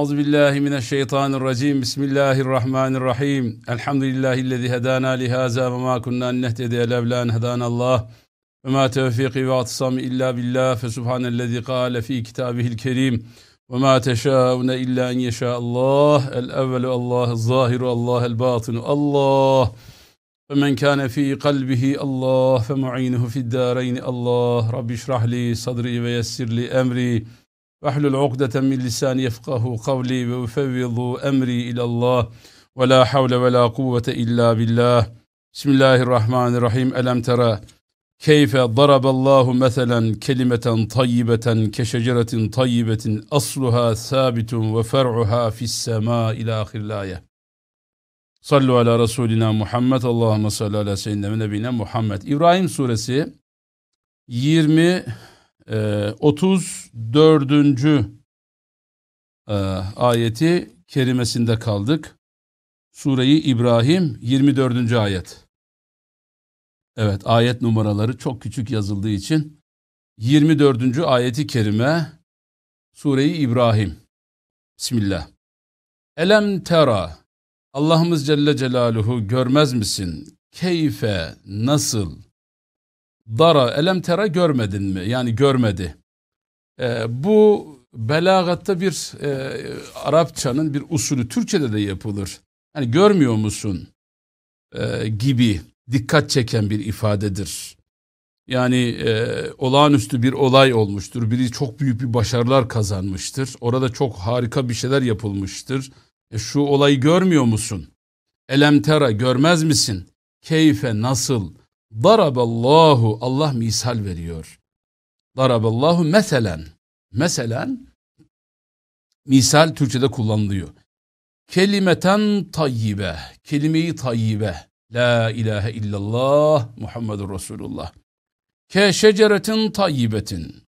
Euzu billahi mineşşeytanirracim. Bismillahirrahmanirrahim. Elhamdülillahi'llezî hedâna li hâzâ ve mâ kunnâ nehtediye levlân hedânallah. Ve mâ tevfîkî ve atsami illa billah. Fe subhanellezî kâle fî kitâbihil kerîm. Ve mâ teşâune illâ en yeşâallah. El evvelu Allah, zâhiru Allah, el bâtinu Allah. Ve men kâne fî kalbihi Allah fe mu'inuhu fid dâreyni Allah. Rabbi şrah li sadri ve yessir li emri. واحلل عقدة من لساني يفقه قولي وأفوض أمري إلى الله ولا حول ولا قوة إلا بالله بسم الله الرحمن الرحيم ألم ترى كيف ضرب الله مثلا كلمة طيبة كشجرة طيبة أصلها ثابت وفرعها في السماء إلى آخر الآية Sallu ala Resulina Muhammed. Allahümme salli ala seyyidina ve nebine Muhammed. İbrahim suresi 20 e, 34. E, ayeti kerimesinde kaldık. Sureyi İbrahim 24. ayet. Evet ayet numaraları çok küçük yazıldığı için 24. ayeti kerime Sureyi İbrahim. Bismillah. Elem tera Allah'ımız Celle Celaluhu görmez misin? Keyfe nasıl? Dara elem tera görmedin mi? Yani görmedi. Ee, bu belagatta bir e, Arapçanın bir usulü Türkçe'de de yapılır. Hani görmüyor musun? Ee, gibi dikkat çeken bir ifadedir. Yani e, olağanüstü bir olay olmuştur. Biri çok büyük bir başarılar kazanmıştır. Orada çok harika bir şeyler yapılmıştır. E, şu olayı görmüyor musun? Elem tera görmez misin? Keyfe nasıl? Daraballahu Allah misal veriyor. Daraballahu meselen. Meselen misal Türkçe'de kullanılıyor. Kelimeten tayyibe. Kelimeyi tayyibe. La ilahe illallah Muhammedur Resulullah. Ke şeceretin tayyibetin.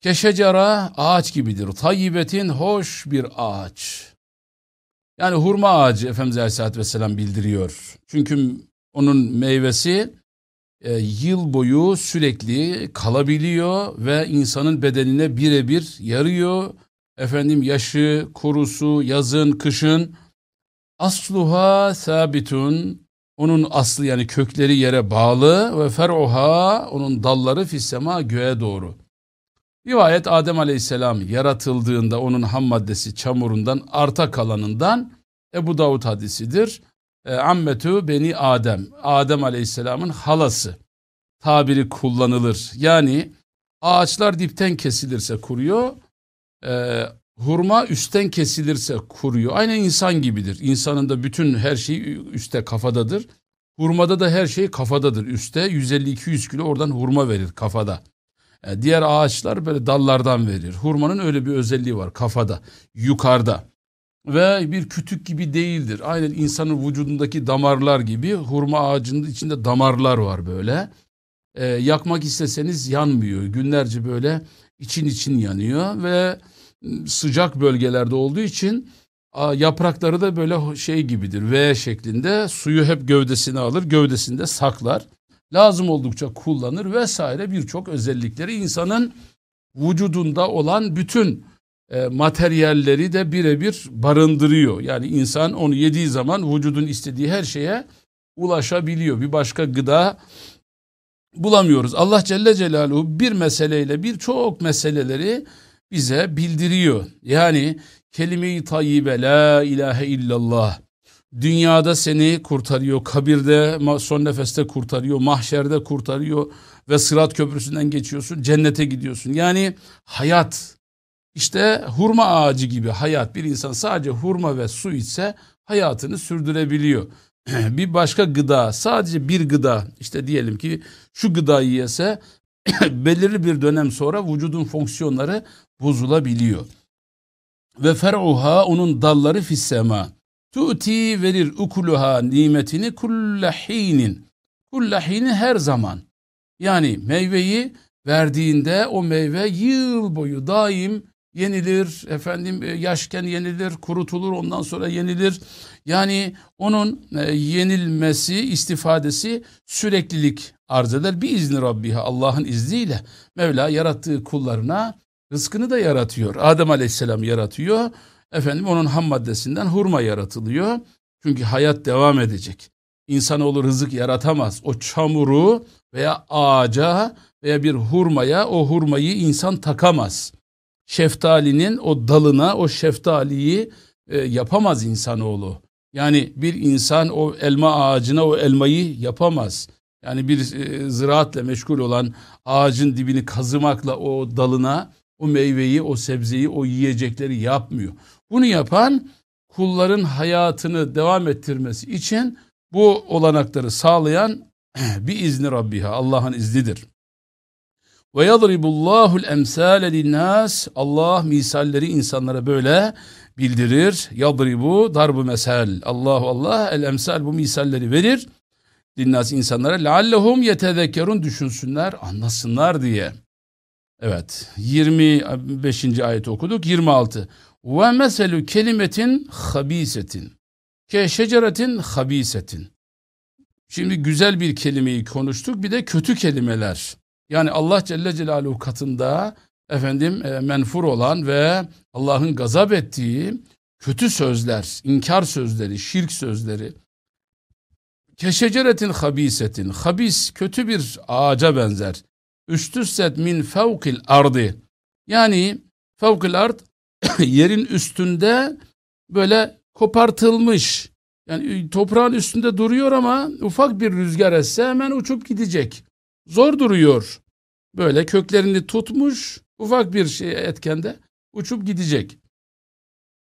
Ke şecera ağaç gibidir. Tayyibetin hoş bir ağaç. Yani hurma ağacı Efendimiz Aleyhisselatü Vesselam bildiriyor. Çünkü onun meyvesi e, yıl boyu sürekli kalabiliyor ve insanın bedenine birebir yarıyor. Efendim yaşı, kurusu, yazın, kışın. Asluha sabitun onun aslı yani kökleri yere bağlı ve fer'uha onun dalları fissema göğe doğru. Rivayet Adem Aleyhisselam yaratıldığında onun ham maddesi çamurundan arta kalanından Ebu Davud hadisidir. E, Ammetu beni Adem. Adem Aleyhisselam'ın halası tabiri kullanılır. Yani ağaçlar dipten kesilirse kuruyor. E, hurma üstten kesilirse kuruyor. Aynen insan gibidir. İnsanın da bütün her şey üstte kafadadır. Hurmada da her şey kafadadır. Üste 150-200 kilo oradan hurma verir kafada. E, diğer ağaçlar böyle dallardan verir. Hurmanın öyle bir özelliği var kafada, yukarıda. Ve bir kütük gibi değildir. Aynen insanın vücudundaki damarlar gibi hurma ağacının içinde damarlar var böyle. E, yakmak isteseniz yanmıyor. Günlerce böyle için için yanıyor ve sıcak bölgelerde olduğu için yaprakları da böyle şey gibidir. V şeklinde suyu hep gövdesine alır, gövdesinde saklar. Lazım oldukça kullanır vesaire birçok özellikleri insanın vücudunda olan bütün e, materyalleri de birebir barındırıyor. Yani insan onu yediği zaman vücudun istediği her şeye ulaşabiliyor. Bir başka gıda bulamıyoruz. Allah Celle Celaluhu bir meseleyle birçok meseleleri bize bildiriyor. Yani kelime-i tayyibe la ilahe illallah dünyada seni kurtarıyor, kabirde son nefeste kurtarıyor, mahşerde kurtarıyor ve sırat köprüsünden geçiyorsun, cennete gidiyorsun. Yani hayat işte hurma ağacı gibi hayat bir insan sadece hurma ve su içse hayatını sürdürebiliyor. bir başka gıda sadece bir gıda işte diyelim ki şu gıdayı yese belirli bir dönem sonra vücudun fonksiyonları bozulabiliyor. Ve fer'uha onun dalları fissema. Tu'ti verir ukuluha nimetini kullahinin. Kullahinin her zaman. Yani meyveyi verdiğinde o meyve yıl boyu daim yenilir, efendim e, yaşken yenilir, kurutulur, ondan sonra yenilir. Yani onun e, yenilmesi, istifadesi süreklilik arz eder. Bir izni Rabbiha Allah'ın izniyle Mevla yarattığı kullarına rızkını da yaratıyor. Adem Aleyhisselam yaratıyor. efendim onun ham maddesinden hurma yaratılıyor. Çünkü hayat devam edecek. İnsanoğlu rızık yaratamaz. O çamuru veya ağaca veya bir hurmaya o hurmayı insan takamaz. Şeftalinin o dalına o şeftaliyi e, yapamaz insanoğlu. Yani bir insan o elma ağacına o elmayı yapamaz. Yani bir e, ziraatle meşgul olan ağacın dibini kazımakla o dalına o meyveyi, o sebzeyi, o yiyecekleri yapmıyor. Bunu yapan kulların hayatını devam ettirmesi için bu olanakları sağlayan bir izni Rabbiha Allah'ın iznidir. Ve yadribullahul emsale linnas Allah misalleri insanlara böyle bildirir. Yadribu darbu mesel. Allahu Allah el emsal bu misalleri verir. Linnas insanlara leallehum yetezekkerun düşünsünler, anlasınlar diye. Evet 25. ayet okuduk 26. Ve meselü kelimetin habisetin. Ke şeceretin habisetin. Şimdi güzel bir kelimeyi konuştuk bir de kötü kelimeler. Yani Allah Celle Celaluhu katında efendim e, menfur olan ve Allah'ın gazap ettiği kötü sözler, inkar sözleri, şirk sözleri. Keşeceretin habisetin. Habis kötü bir ağaca benzer. Üstüsset min fevkil ardı. Yani fevkil ard yerin üstünde böyle kopartılmış. Yani toprağın üstünde duruyor ama ufak bir rüzgar esse hemen uçup gidecek. Zor duruyor. Böyle köklerini tutmuş ufak bir şey etkende uçup gidecek.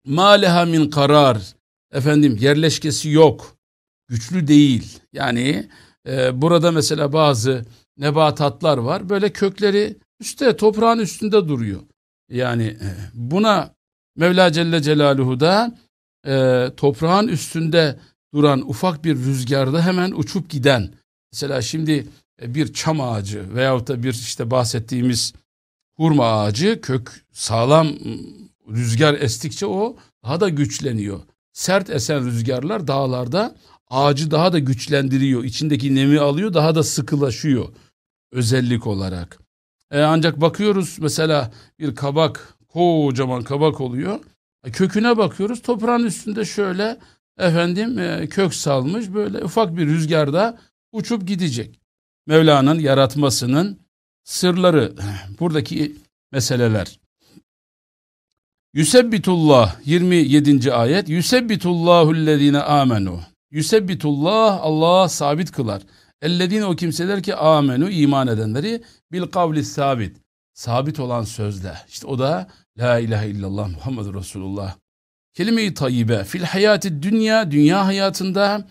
Maleha min karar. Efendim yerleşkesi yok. Güçlü değil. Yani e, burada mesela bazı nebatatlar var. Böyle kökleri üstte toprağın üstünde duruyor. Yani e, buna Mevla Celle Celaluhu da e, toprağın üstünde duran ufak bir rüzgarda hemen uçup giden. Mesela şimdi bir çam ağacı veyahut da bir işte bahsettiğimiz hurma ağacı kök sağlam rüzgar estikçe o daha da güçleniyor. Sert esen rüzgarlar dağlarda ağacı daha da güçlendiriyor. İçindeki nemi alıyor daha da sıkılaşıyor özellik olarak. E ancak bakıyoruz mesela bir kabak kocaman kabak oluyor. E köküne bakıyoruz toprağın üstünde şöyle efendim e, kök salmış böyle ufak bir rüzgarda uçup gidecek. Mevla'nın yaratmasının sırları buradaki meseleler. Yusebbitullah 27. ayet Yusebbitullahüllezine amenu Yusebbitullah Allah sabit kılar. Ellezine o kimseler ki amenu iman edenleri bil kavli sabit. Sabit olan sözle. İşte o da La ilahe illallah Muhammed Resulullah. Kelime-i tayyibe fil hayati dünya dünya hayatında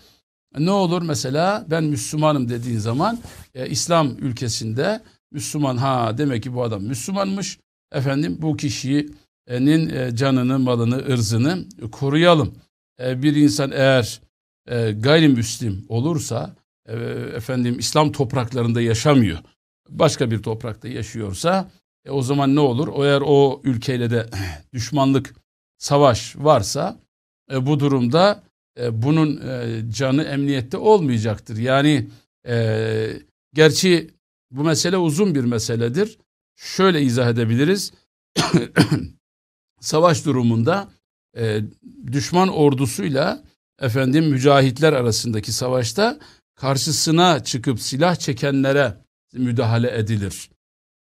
ne olur mesela ben Müslümanım dediğin zaman e, İslam ülkesinde Müslüman ha demek ki bu adam Müslümanmış. Efendim bu kişinin e, canını, malını, ırzını koruyalım. E, bir insan eğer e, gayrimüslim olursa e, efendim İslam topraklarında yaşamıyor. Başka bir toprakta yaşıyorsa e, o zaman ne olur? O eğer o ülkeyle de düşmanlık, savaş varsa e, bu durumda e, bunun e, canı emniyette olmayacaktır. Yani e, gerçi bu mesele uzun bir meseledir. Şöyle izah edebiliriz. Savaş durumunda e, düşman ordusuyla efendim mücahitler arasındaki savaşta karşısına çıkıp silah çekenlere müdahale edilir.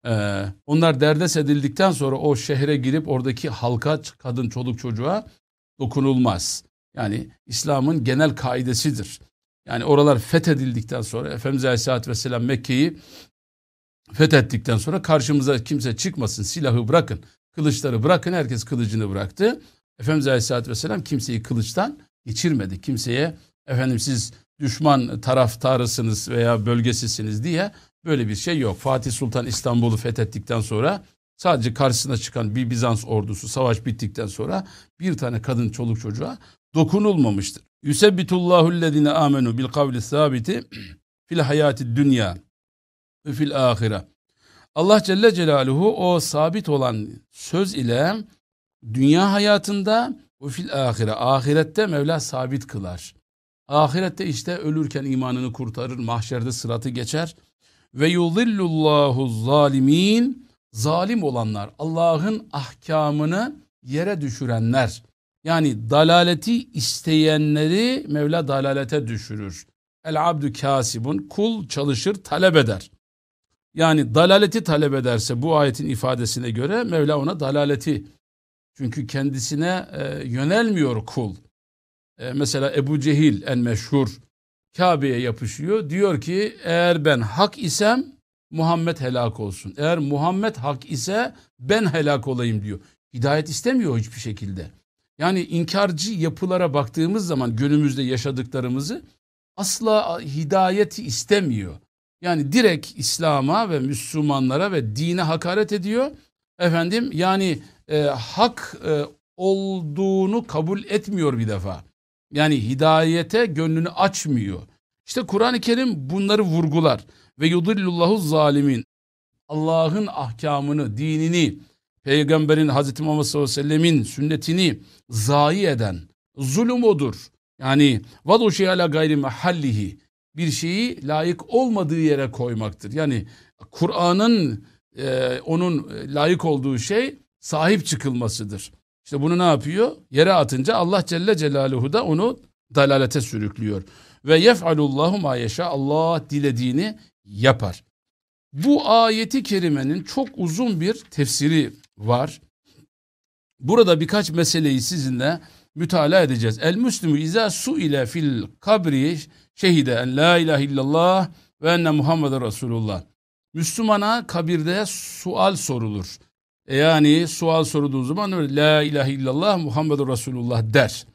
Ee, onlar derdest edildikten sonra o şehre girip oradaki halka, kadın, çoluk çocuğa dokunulmaz. Yani İslam'ın genel kaidesidir. Yani oralar fethedildikten sonra Efendimiz Aleyhisselatü Vesselam Mekke'yi fethettikten sonra karşımıza kimse çıkmasın silahı bırakın kılıçları bırakın herkes kılıcını bıraktı. Efendimiz Aleyhisselatü Vesselam kimseyi kılıçtan geçirmedi. Kimseye efendim siz düşman taraftarısınız veya bölgesisiniz diye böyle bir şey yok. Fatih Sultan İstanbul'u fethettikten sonra sadece karşısına çıkan bir Bizans ordusu savaş bittikten sonra bir tane kadın çoluk çocuğa dokunulmamıştır. Yusebbitullahüllezine amenu bil kavli sabiti fil hayati dünya ve fil ahire. Allah Celle Celaluhu o sabit olan söz ile dünya hayatında ve fil ahire ahirette Mevla sabit kılar. Ahirette işte ölürken imanını kurtarır, mahşerde sıratı geçer. Ve yudillullahu zalimin zalim olanlar, Allah'ın ahkamını yere düşürenler, Yani dalaleti isteyenleri Mevla dalalete düşürür. El abdü kasibun kul çalışır talep eder. Yani dalaleti talep ederse bu ayetin ifadesine göre Mevla ona dalaleti çünkü kendisine e, yönelmiyor kul. E, mesela Ebu Cehil en meşhur Kabe'ye yapışıyor. Diyor ki eğer ben hak isem Muhammed helak olsun. Eğer Muhammed hak ise ben helak olayım diyor. Hidayet istemiyor hiçbir şekilde. Yani inkarcı yapılara baktığımız zaman günümüzde yaşadıklarımızı asla hidayeti istemiyor. Yani direkt İslam'a ve Müslümanlara ve dine hakaret ediyor. Efendim yani e, hak e, olduğunu kabul etmiyor bir defa. Yani hidayete gönlünü açmıyor. İşte Kur'an-ı Kerim bunları vurgular. Ve yudillullahu zalimin. Allah'ın ahkamını, dinini, Peygamberin Hazreti Muhammed sallallahu aleyhi ve sellemin sünnetini zayi eden zulüm odur. Yani vadu şey ala gayri mahallihi bir şeyi layık olmadığı yere koymaktır. Yani Kur'an'ın e, onun layık olduğu şey sahip çıkılmasıdır. İşte bunu ne yapıyor? Yere atınca Allah Celle Celaluhu da onu dalalete sürüklüyor. Ve yef'alullahu ma yeşa Allah dilediğini yapar. Bu ayeti kerimenin çok uzun bir tefsiri. Burada birkaç meseleyi sizinle mütalaa edeceğiz. El Müslümü izâ su ile fil kabri şehide en la ilahe illallah ve enne Muhammed Resulullah. Müslümana kabirde sual sorulur. E yani sual sorulduğu zaman öyle la ilahe illallah Muhammed Resulullah der.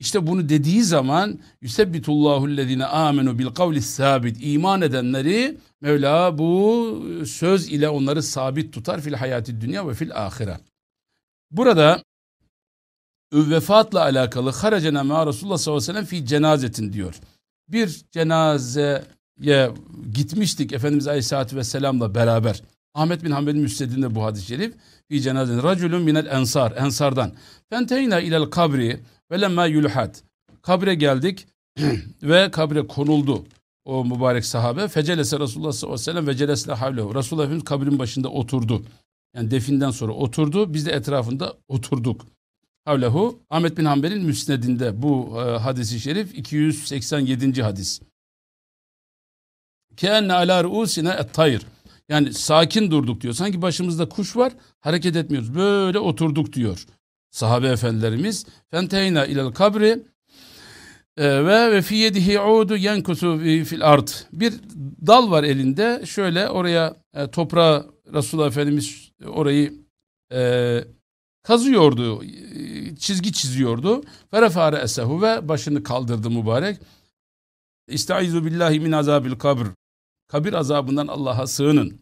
İşte bunu dediği zaman lezine amenu bil kavli sabit iman edenleri Mevla bu söz ile onları sabit tutar fil hayati dünya ve fil ahire. Burada vefatla alakalı haracena ma Resulullah sallallahu aleyhi ve sellem fi cenazetin diyor. Bir cenazeye gitmiştik Efendimiz Aleyhisselatü Vesselam'la beraber. Ahmet bin Hanbel'in müstedinde bu hadis-i şerif. Fi cenazetin raculun minel ensar, ensardan. Fenteyna ilel kabri ve lemma yulhat. Kabre geldik ve kabre konuldu o mübarek sahabe. Fecelese Resulullah sallallahu aleyhi ve sellem ve celesle havlehu. Resulullah Efendimiz kabrin başında oturdu. Yani definden sonra oturdu. Biz de etrafında oturduk. Havlehu Ahmet bin Hanbel'in müsnedinde bu e, hadisi şerif 287. hadis. Kenne ala ruusine et-tayr. Yani sakin durduk diyor. Sanki başımızda kuş var hareket etmiyoruz. Böyle oturduk diyor sahabe efendilerimiz. Fenteyna ilel kabri e, ve ve fi yedihi udu yenkusu fil art. Bir dal var elinde. Şöyle oraya e, toprağa Resulullah Efendimiz orayı e, kazıyordu. E, çizgi çiziyordu. Ferefare esehu ve başını kaldırdı mübarek. İstaizu billahi min azabil kabr. Kabir azabından Allah'a sığının.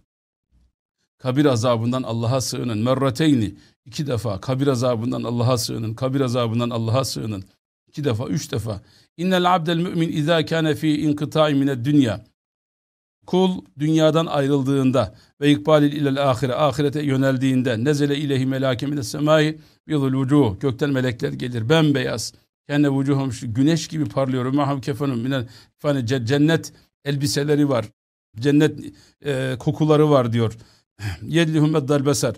Kabir azabından Allah'a sığının. Merrateyni. İki defa. Kabir azabından Allah'a sığının. Kabir azabından Allah'a sığının. iki defa, üç defa. İnnel abdel mümin izâ kâne fî inkıtâ'i mined dünya. Kul dünyadan ayrıldığında ve ikbalil ilel ahire, ahirete yöneldiğinde nezele ilehi melâke mine semâi yılul vucuh. Gökten melekler gelir bembeyaz. Kenne vucuhum güneş gibi parlıyor. Maham kefenum minel cennet elbiseleri var. Cennet e, kokuları var diyor. Yedlihum dalbeser.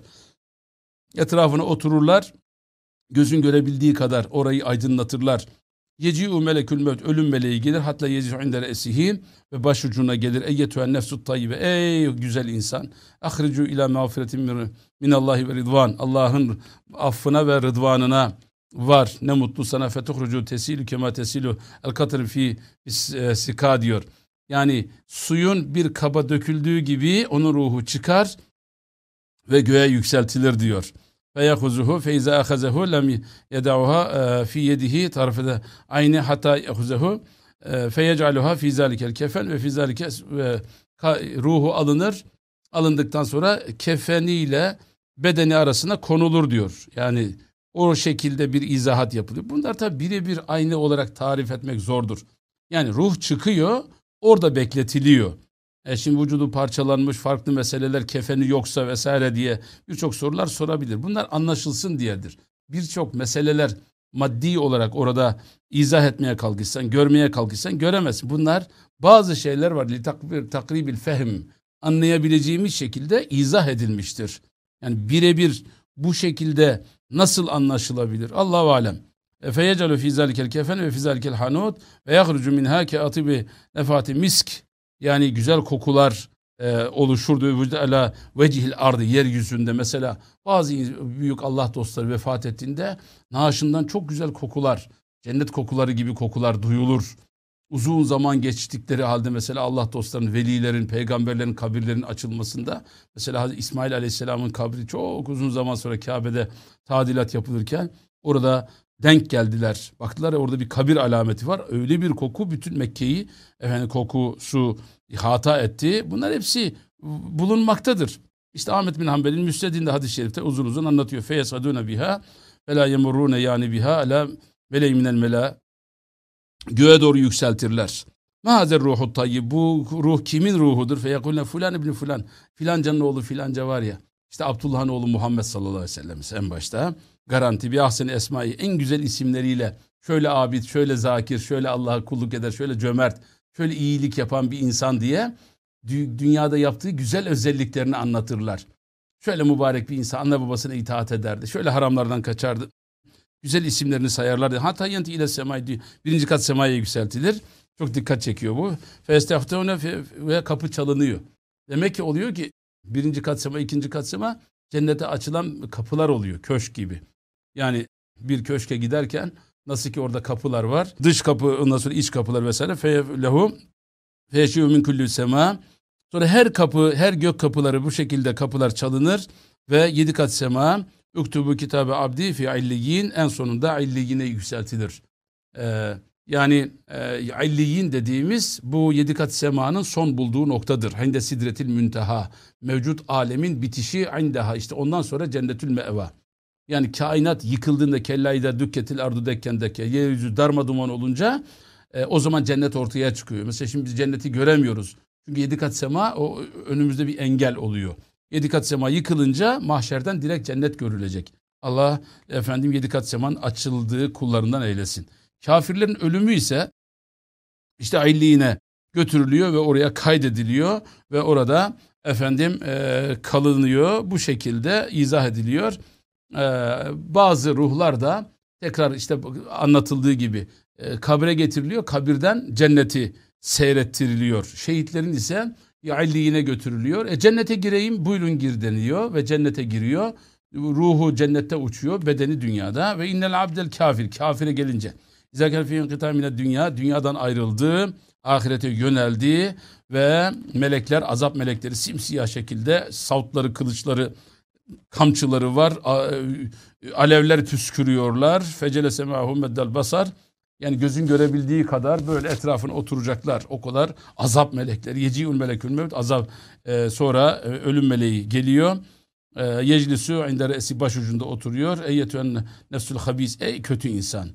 Etrafına otururlar. Gözün görebildiği kadar orayı aydınlatırlar. Yeci'u melekül mevt ölüm meleği gelir hatta yeci'u indere esihi ve başucuna gelir eyyetühen nefsut tayyibe ey güzel insan ahricu ila mağfiretin minallahi ve ridvan Allah'ın affına ve rıdvanına var ne mutlu sana fetuhrucu tesilu kema tesilu el katr fi e, sika diyor yani suyun bir kaba döküldüğü gibi onun ruhu çıkar ve göğe yükseltilir diyor. Ve yahuzuhu fe iza ahazehu lem yedauha fi yedihi tarafı aynı hatta yahuzehu e, fe yec'aluha fi zalikel kefen ve fi zalike ruhu alınır. Alındıktan sonra kefeniyle bedeni arasına konulur diyor. Yani o şekilde bir izahat yapılıyor. Bunlar tabi birebir aynı olarak tarif etmek zordur. Yani ruh çıkıyor orada bekletiliyor. E şimdi vücudu parçalanmış farklı meseleler kefeni yoksa vesaire diye birçok sorular sorabilir. Bunlar anlaşılsın diyedir. Birçok meseleler maddi olarak orada izah etmeye kalkışsan, görmeye kalkışsan göremezsin. Bunlar bazı şeyler var. Takribil fehim anlayabileceğimiz şekilde izah edilmiştir. Yani birebir bu şekilde nasıl anlaşılabilir? Allahu alem. E, feyecelu fi zalikel kefen ve fi zalikel hanut ve yahrucu minha ke atibi nefati misk yani güzel kokular e, oluşurdu vücudu ala vecihil ardı yeryüzünde mesela bazı büyük Allah dostları vefat ettiğinde naaşından çok güzel kokular cennet kokuları gibi kokular duyulur. Uzun zaman geçtikleri halde mesela Allah dostlarının, velilerin, peygamberlerin kabirlerinin açılmasında mesela İsmail Aleyhisselam'ın kabri çok uzun zaman sonra Kabe'de tadilat yapılırken orada denk geldiler. Baktılar ya orada bir kabir alameti var. Öyle bir koku bütün Mekke'yi efendim kokusu hata etti. Bunlar hepsi bulunmaktadır. İşte Ahmet bin Hanbel'in Müsned'inde hadis-i şerifte uzun uzun anlatıyor. Feyesadune biha ve la yemurrune yani biha ala meleği minel mela göğe doğru yükseltirler. Mahazer ruhu tayyib. Bu ruh kimin ruhudur? Feyekulne fulan ibni fulan. Filancanın oğlu filanca var ya. İşte Abdullah'ın oğlu Muhammed sallallahu aleyhi ve sellem en başta. Garanti bir ahsen esmayı en güzel isimleriyle şöyle abid, şöyle zakir, şöyle Allah'a kulluk eder, şöyle cömert, şöyle iyilik yapan bir insan diye dünyada yaptığı güzel özelliklerini anlatırlar. Şöyle mübarek bir insan anne babasına itaat ederdi. Şöyle haramlardan kaçardı. Güzel isimlerini sayarlardı. Hatta yanti ile semay diyor. Birinci kat semaya yükseltilir. Çok dikkat çekiyor bu. Festeftevne ve kapı çalınıyor. Demek ki oluyor ki birinci kat sema, ikinci kat sema cennete açılan kapılar oluyor. Köşk gibi. Yani bir köşke giderken nasıl ki orada kapılar var. Dış kapı ondan sonra iç kapılar vesaire. Feylehu feşiyu min kulli sema. Sonra her kapı, her gök kapıları bu şekilde kapılar çalınır ve yedi kat sema Uktubu kitabı abdi fi illiyin en sonunda illiyine yükseltilir. Ee, yani e, illiyin dediğimiz bu yedi kat semanın son bulduğu noktadır. Hinde sidretil münteha. Mevcut alemin bitişi indeha. işte ondan sonra cennetül meva. Yani kainat yıkıldığında kellayda dükketil ardu dekkendeke yeryüzü darma duman olunca e, o zaman cennet ortaya çıkıyor. Mesela şimdi biz cenneti göremiyoruz. Çünkü yedi kat sema o önümüzde bir engel oluyor. Yedi kat sema yıkılınca mahşerden direkt cennet görülecek. Allah efendim yedi kat semanın açıldığı kullarından eylesin. Kafirlerin ölümü ise işte ayliğine götürülüyor ve oraya kaydediliyor ve orada efendim e, kalınıyor. Bu şekilde izah ediliyor. E, bazı ruhlar da tekrar işte anlatıldığı gibi e, kabre getiriliyor. Kabirden cenneti seyrettiriliyor. Şehitlerin ise illiğine götürülüyor. E, cennete gireyim buyurun gir deniyor ve cennete giriyor. Ruhu cennette uçuyor, bedeni dünyada ve innel abdel kafir, kafire gelince. İzakel fiyin kıtamine dünya, dünyadan ayrıldı, ahirete yöneldi ve melekler, azap melekleri simsiyah şekilde savtları, kılıçları, kamçıları var, alevler püskürüyorlar. Fecele semahum meddel basar. Yani gözün görebildiği kadar böyle etrafına oturacaklar. O kadar azap melekleri. Yeci'ül melekül mevt azap. Ee, sonra e, ölüm meleği geliyor. Ee, Yeclisu inde re'si başucunda oturuyor. Eyyetüen nefsül habis. Ey kötü insan.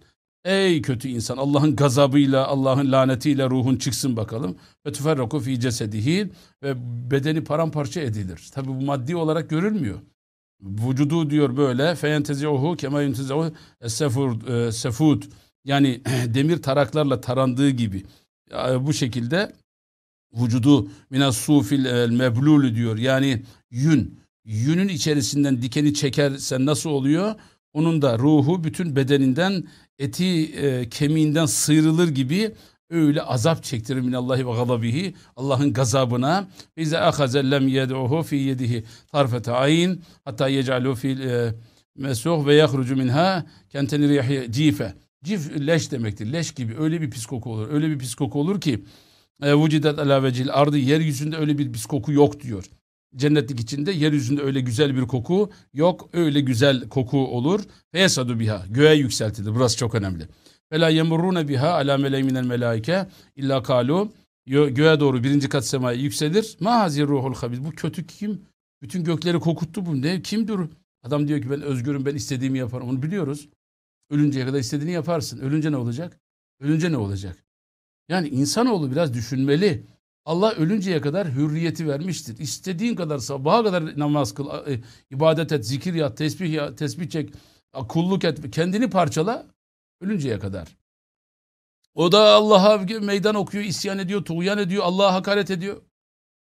Ey kötü insan. Allah'ın gazabıyla, Allah'ın lanetiyle ruhun çıksın bakalım. Ve tüferraku fi cesedihi. Ve bedeni paramparça edilir. Tabi bu maddi olarak görülmüyor. Vücudu diyor böyle. Feyentezi'uhu kema yuntezi'uhu sefud. E, sefud yani demir taraklarla tarandığı gibi bu şekilde vücudu minas sufil meblulü diyor. Yani yün. Yünün içerisinden dikeni çekersen nasıl oluyor? Onun da ruhu bütün bedeninden eti e, kemiğinden sıyrılır gibi öyle azap çektirir minallahi ve gadabihi Allah'ın gazabına bize ahaze lem yed'uhu fi yedihi tarfete ayn hatta yec'alu fi e, mesuh ve yahrucu minha kenteni rihi cife Cif leş demektir. Leş gibi öyle bir pis koku olur. Öyle bir pis koku olur ki e, vücidet ala vecil ardı yeryüzünde öyle bir pis koku yok diyor. Cennetlik içinde yeryüzünde öyle güzel bir koku yok. Öyle güzel koku olur. Feyesadu biha. Göğe yükseltilir. Burası çok önemli. Ve la biha ala meleğminel melaike illa kalu. Göğe doğru birinci kat semaya yükselir. Ma hazir ruhul habis. Bu kötü kim? Bütün gökleri kokuttu bu. Ne? Kimdir? Adam diyor ki ben özgürüm ben istediğimi yaparım. Onu biliyoruz. Ölünceye kadar istediğini yaparsın. Ölünce ne olacak? Ölünce ne olacak? Yani insanoğlu biraz düşünmeli. Allah ölünceye kadar hürriyeti vermiştir. İstediğin kadar sabaha kadar namaz kıl, e, ibadet et, zikir yat, tesbih yat, tesbih çek, kulluk et, kendini parçala ölünceye kadar. O da Allah'a meydan okuyor, isyan ediyor, tuğyan ediyor, Allah'a hakaret ediyor.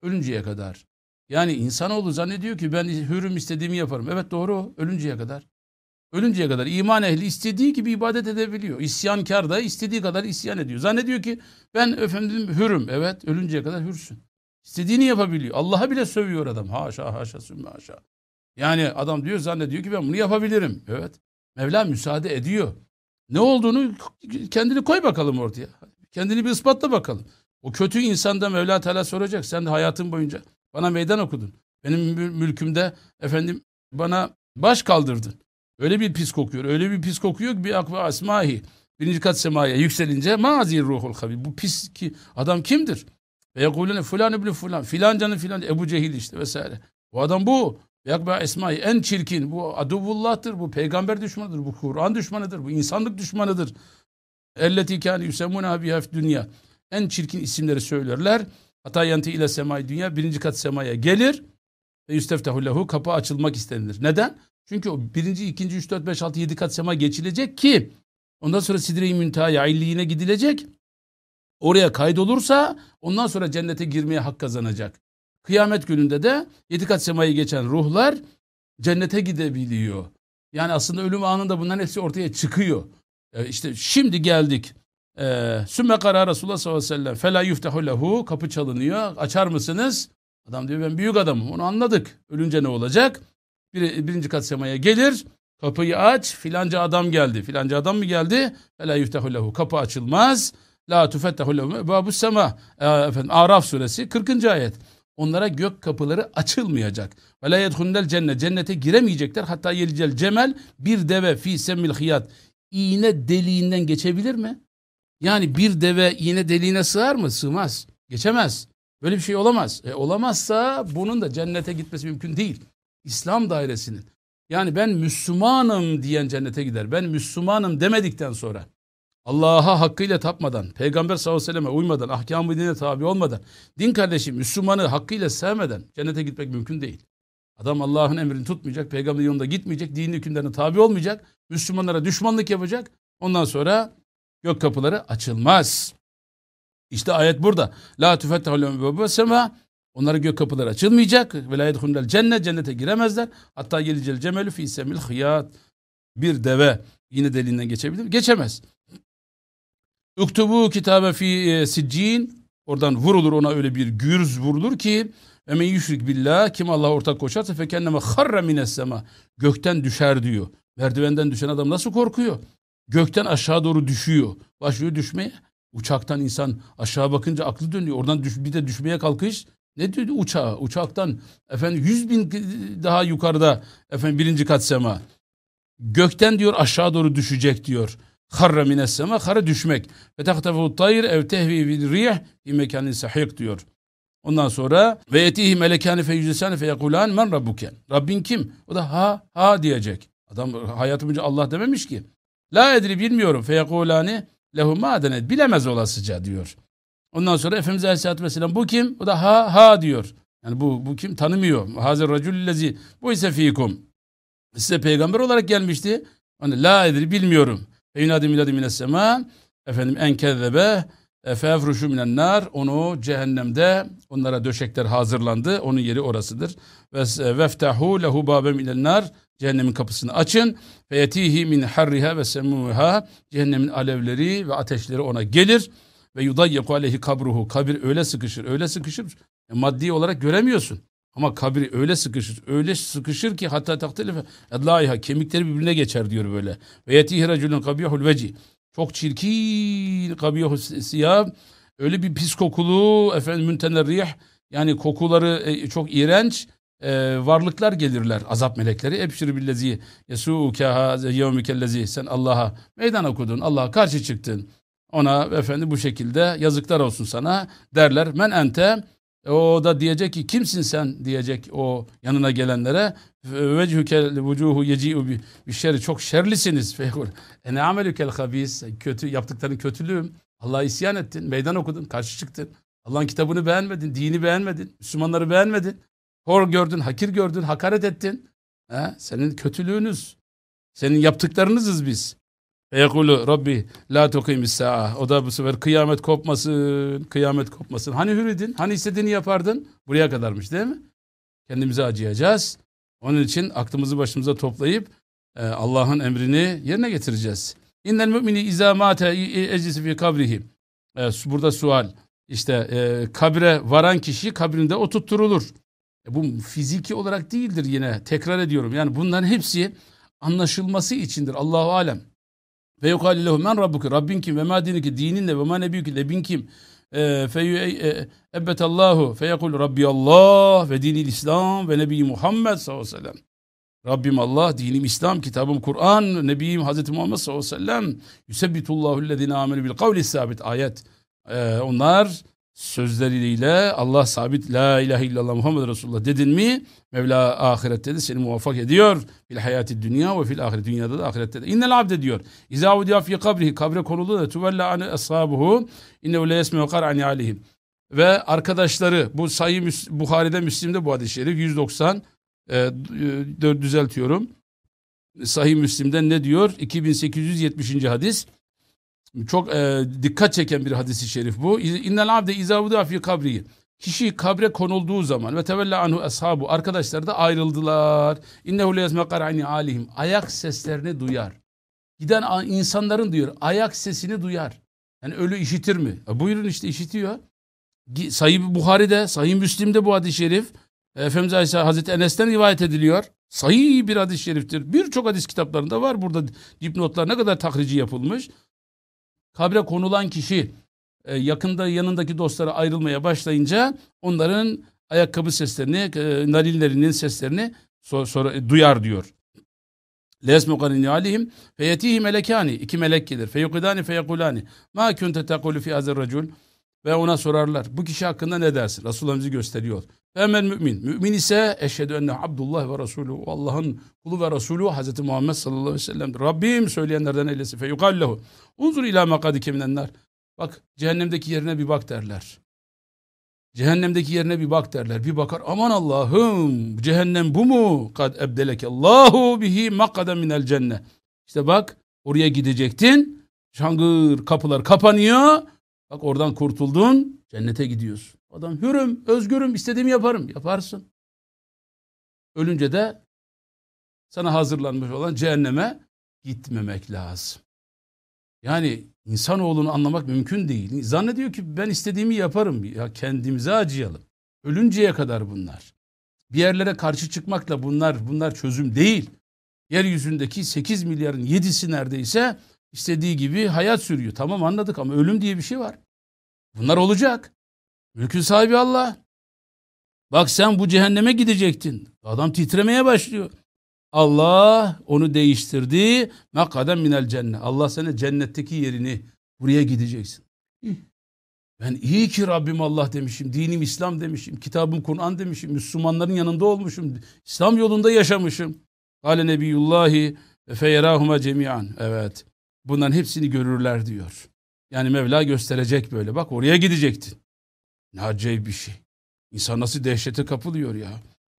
Ölünceye kadar. Yani insanoğlu zannediyor ki ben hürüm istediğimi yaparım. Evet doğru ölünceye kadar. Ölünceye kadar iman ehli istediği gibi ibadet edebiliyor. İsyankar da istediği kadar isyan ediyor. Zannediyor ki ben efendim hürüm. Evet ölünceye kadar hürsün. İstediğini yapabiliyor. Allah'a bile sövüyor adam. Haşa haşa sümme haşa. Yani adam diyor zannediyor ki ben bunu yapabilirim. Evet. Mevla müsaade ediyor. Ne olduğunu kendini koy bakalım ortaya. Kendini bir ispatla bakalım. O kötü insanda Mevla Teala soracak. Sen de hayatın boyunca bana meydan okudun. Benim mülkümde efendim bana baş kaldırdın. Öyle bir pis kokuyor. Öyle bir pis kokuyor ki bir akva asmahi. Birinci kat semaya yükselince mazir ruhul habib. Bu pis ki adam kimdir? Ve yekulune fulan ibn fulan. Filancanın filan Ebu Cehil işte vesaire. Bu adam bu. Yakba esmayı en çirkin. Bu aduvullah'tır. Bu peygamber düşmanıdır. Bu Kur'an düşmanıdır. Bu insanlık düşmanıdır. Elleti kâni yusemûnâ bihâ dünya. En çirkin isimleri söylerler. Hatta yanti ile semai dünya birinci kat semaya gelir ve yüsteftehu lehu kapı açılmak istenilir. Neden? Çünkü o birinci, ikinci, üç, dört, beş, altı, yedi kat sema geçilecek ki ondan sonra sidre-i müntehaya illiğine gidilecek. Oraya kaydolursa ondan sonra cennete girmeye hak kazanacak. Kıyamet gününde de yedi kat semayı geçen ruhlar cennete gidebiliyor. Yani aslında ölüm anında bunların hepsi ortaya çıkıyor. Ee, işte şimdi geldik. Ee, Sümme kara Resulullah sallallahu aleyhi ve sellem. Fela yuftehu lehu. Kapı çalınıyor. Açar mısınız? Adam diyor ben büyük adamım. Onu anladık. Ölünce ne olacak? Bir, birinci kat semaya gelir. Kapıyı aç. Filanca adam geldi. Filanca adam mı geldi? Fela yuftehu lehu. Kapı açılmaz. La tufettehu lehu. Babu sema. Ee, efendim, Araf suresi 40. ayet. Onlara gök kapıları açılmayacak. Ve la cennet. Cennete giremeyecekler. Hatta yelicel cemel bir deve fi semmil hiyat. İğne deliğinden geçebilir mi? Yani bir deve iğne deliğine sığar mı? Sığmaz. Geçemez. Böyle bir şey olamaz. E, olamazsa bunun da cennete gitmesi mümkün değil. İslam dairesinin. Yani ben Müslümanım diyen cennete gider. Ben Müslümanım demedikten sonra Allah'a hakkıyla tapmadan, Peygamber sallallahu aleyhi ve selleme uymadan, ahkam-ı dine tabi olmadan, din kardeşi Müslümanı hakkıyla sevmeden cennete gitmek mümkün değil. Adam Allah'ın emrini tutmayacak, peygamber yolunda gitmeyecek, dinin hükümlerine tabi olmayacak, Müslümanlara düşmanlık yapacak. Ondan sonra gök kapıları açılmaz. İşte ayet burada. La tufettahu ve sema Onlara gök kapıları açılmayacak. Ve la yedhulunel cennet. Cennete giremezler. Hatta gelicel cemelü fi semil hıyat. Bir deve yine deliğinden geçebilir Geçemez. Uktubu kitabe fi e, siccin. Oradan vurulur ona öyle bir gürz vurulur ki ve men yüşrik billah kim Allah ortak koşarsa fe kendeme harra mines sema. Gökten düşer diyor. Merdivenden düşen adam nasıl korkuyor? Gökten aşağı doğru düşüyor. Başlıyor düşmeye. Uçaktan insan aşağı bakınca aklı dönüyor. Oradan düş, bir de düşmeye kalkış. Ne diyor uçağı? Uçaktan efendim yüz bin daha yukarıda efendim birinci kat sema. Gökten diyor aşağı doğru düşecek diyor. Harra mines sema. Harra düşmek. Ve tahtafu tayr ev tehvi bil rih fi mekanin sahik diyor. Ondan sonra ve yetihi melekani fe yüzesani fe yekulan men rabbuken. Rabbin kim? O da ha ha diyecek. Adam hayatı boyunca Allah dememiş ki. La edri bilmiyorum. Fe yekulani lehu madenet. Bilemez olasıca diyor. Ondan sonra Efendimiz Aleyhisselatü Vesselam bu kim? O da ha ha diyor. Yani bu, bu kim? Tanımıyor. Hazır racüllezi. Bu ise fikum. Size peygamber olarak gelmişti. Hani la edri bilmiyorum. Fe yunadim iladim minessema. Efendim en kezzebe Fefruşu minen nar onu cehennemde onlara döşekler hazırlandı. Onun yeri orasıdır. Ve veftahu lehu babem inen nar cehennemin kapısını açın. Feyetihi min harriha ve semuha cehennemin alevleri ve ateşleri ona gelir ve yudayyaku aleyhi kabruhu kabir öyle sıkışır öyle sıkışır e, maddi olarak göremiyorsun. Ama kabri öyle sıkışır, öyle sıkışır ki hatta taktelife edlaiha kemikleri birbirine geçer diyor böyle. Ve yetihi racülün kabihul veci. Çok çirkin kabihul siyah. Öyle bir pis kokulu efendim müntener rih yani kokuları e, çok iğrenç e, varlıklar gelirler azap melekleri. Ebşir billezi yesu'uke haze yevmikellezi sen Allah'a meydan okudun Allah'a karşı çıktın. Ona efendi bu şekilde yazıklar olsun sana derler. Men ente o da diyecek ki kimsin sen diyecek o yanına gelenlere. Vechükel vucuhu yeci'u bir şerri çok şerlisiniz. Feyhul. Ene amelükel habis. Kötü yaptıkların kötülüğüm. Allah'a isyan ettin. Meydan okudun. Karşı çıktın. Allah'ın kitabını beğenmedin. Dini beğenmedin. Müslümanları beğenmedin. Hor gördün. Hakir gördün. Hakaret ettin. He? Senin kötülüğünüz. Senin yaptıklarınızız biz. Feyekulu Rabbi la tukimis sa'a. O da bu sefer kıyamet kopmasın, kıyamet kopmasın. Hani hür Hani istediğini yapardın? Buraya kadarmış değil mi? Kendimize acıyacağız. Onun için aklımızı başımıza toplayıp e, Allah'ın emrini yerine getireceğiz. İnnel mümini izâ mâte eclisi fi kabrihi. Burada sual. İşte e, kabre varan kişi kabrinde oturtturulur. E, bu fiziki olarak değildir yine. Tekrar ediyorum. Yani bunların hepsi anlaşılması içindir. Allahu alem. Ve yukali men rabbuke rabbin kim ve ma dinuke dininle ve ma nebiyuke nebin kim e, fe e, ebbetallahu fe yekul rabbi Allah ve dinil İslam ve nebi Muhammed sallallahu aleyhi ve sellem. Rabbim Allah, dinim İslam, kitabım Kur'an, Nebiyim Hazreti Muhammed sallallahu aleyhi ve sellem. Yusebbitullahu lezine amenu bil kavli sabit ayet. Ee, onlar sözleriyle Allah sabit la ilahe illallah Muhammed Resulullah dedin mi Mevla ahirette de seni muvaffak ediyor. Fil hayati dünya ve fil ahiret dünyada da ahirette de. İnnel abde diyor. İzâ udiya fi kabrihi kabre konulu da tuvella ane ashabuhu innehu le yesmehu kar'ani aleyhim. Ve arkadaşları bu sayı Buhari'de Müslim'de bu hadis-i şerif 190 e, düzeltiyorum. Sahih Müslim'den ne diyor? 2870. hadis. Çok e, dikkat çeken bir hadisi şerif bu. İnnel abde izavuda fi kabriyi. Kişi kabre konulduğu zaman ve tevella anhu ashabu arkadaşlar da ayrıldılar. İnnehu le yesme qara'ni alihim. Ayak seslerini duyar. Giden insanların diyor ayak sesini duyar. Yani ölü işitir mi? E, buyurun işte işitiyor. Sahih Buhari'de, Sahih Müslim'de bu hadis-i şerif. Efendimiz Aleyhisselam Hazreti Enes'ten rivayet ediliyor. Sahih bir hadis-i şeriftir. Birçok hadis kitaplarında var. Burada dipnotlar ne kadar takrici yapılmış. Kabre konulan kişi e, yakında yanındaki dostlara ayrılmaya başlayınca onların ayakkabı seslerini, e, narillerinin seslerini sonra e, duyar diyor. Lesmu qarini alihim feyetihi melekani iki melek gelir. Feyukidani feyekulani ma kunte tekulu fi hazir racul ve ona sorarlar. Bu kişi hakkında ne dersin? Resulullah bizi gösteriyor. Emel mümin. Mümin ise eşhedü enne Abdullah ve Resulü. Allah'ın kulu ve Resulü Hazreti Muhammed sallallahu aleyhi ve sellem'dir. Rabbim söyleyenlerden eylesin. Fe yukallehu. Unzur ila makadike minenler. Bak cehennemdeki yerine bir bak derler. Cehennemdeki yerine bir bak derler. Bir bakar aman Allah'ım cehennem bu mu? Kad ebdeleke Allahu bihi makada minel cennet. İşte bak oraya gidecektin. Şangır kapılar kapanıyor. Bak oradan kurtuldun. Cennete gidiyorsun. Adam hürüm, özgürüm, istediğimi yaparım. Yaparsın. Ölünce de sana hazırlanmış olan cehenneme gitmemek lazım. Yani insanoğlunu anlamak mümkün değil. Zannediyor ki ben istediğimi yaparım. Ya kendimize acıyalım. Ölünceye kadar bunlar. Bir yerlere karşı çıkmakla bunlar bunlar çözüm değil. Yeryüzündeki 8 milyarın 7'si neredeyse istediği gibi hayat sürüyor. Tamam anladık ama ölüm diye bir şey var. Bunlar olacak. Mülkün sahibi Allah. Bak sen bu cehenneme gidecektin. Adam titremeye başlıyor. Allah onu değiştirdi. Mekadem minel cennet. Allah sana cennetteki yerini buraya gideceksin. Ben iyi ki Rabbim Allah demişim, dinim İslam demişim, kitabım Kur'an demişim, Müslümanların yanında olmuşum, İslam yolunda yaşamışım. Kale Nebiyullahi feyerahuma cemiyan. Evet. Bunların hepsini görürler diyor. Yani Mevla gösterecek böyle. Bak oraya gidecektin. Ne acayip bir şey. İnsan nasıl dehşete kapılıyor ya.